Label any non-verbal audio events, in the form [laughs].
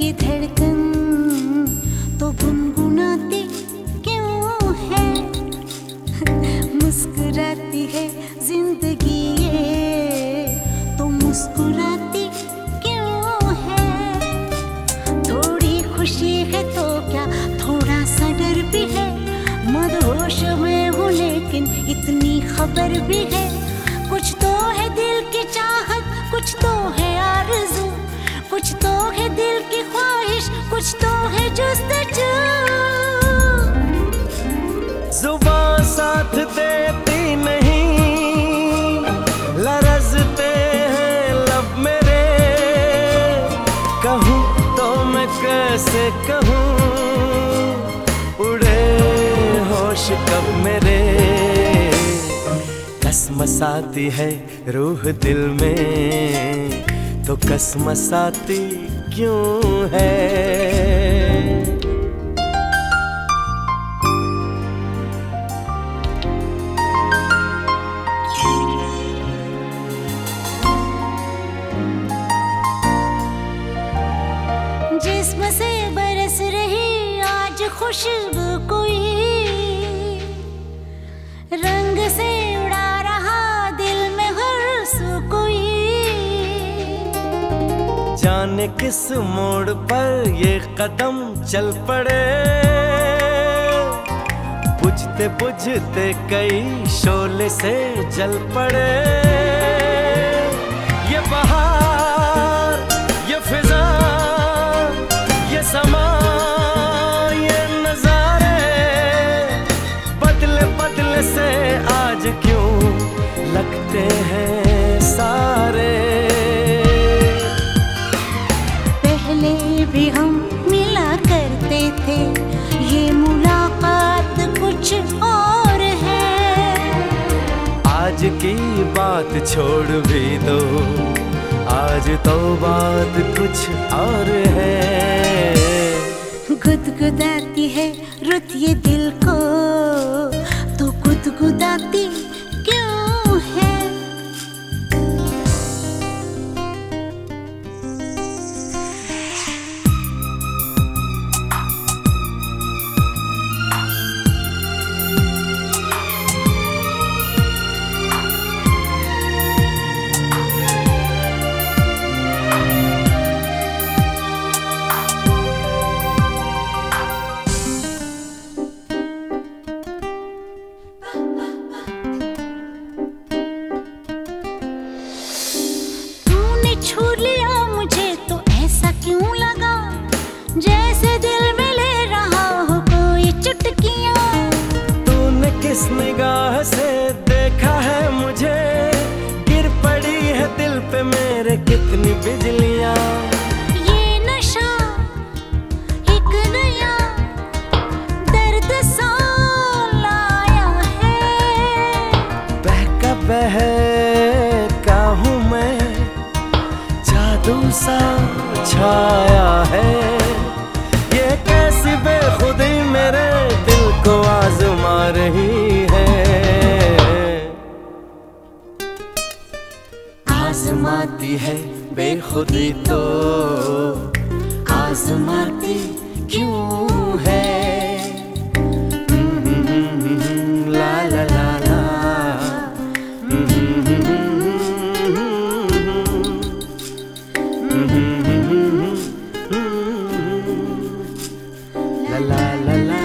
धड़कन तो गुनगुनाती क्यों है? [laughs] मुस्कुराती है ज़िंदगी ये तो मुस्कुराती क्यों है? थोड़ी खुशी है तो क्या थोड़ा सा डर भी है? मदहोश में हूँ लेकिन इतनी खबर भी है। कुछ तो है दिल की चाहत, कुछ तो है आरज़ू कहूँ, उड़े होश कब मेरे। कसम साती है रूह दिल में तो कसम साती क्यों है? जिस्म से खुशबू कोई रंग से उड़ा रहा दिल में हर्ष कोई। जाने किस मोड़ पर ये कदम चल पड़े। बुझते बुझते कई शोले से जल पड़े। ये बहार आज क्यों लगते हैं सारे? पहले भी हम मिला करते थे ये मुलाकात कुछ और है। आज की बात छोड़ भी दो आज तो बात कुछ और है। गुदगुदाती है रुत ये दिल को। निगाह से देखा है मुझे। गिर पड़ी है दिल पे मेरे कितनी बिजलियाँ। ये नशा एक नया दर्द सा लाया है। बहका बहका हूँ मैं जादू सा छाया आजमाती क्यों है ला ला ला ला la la la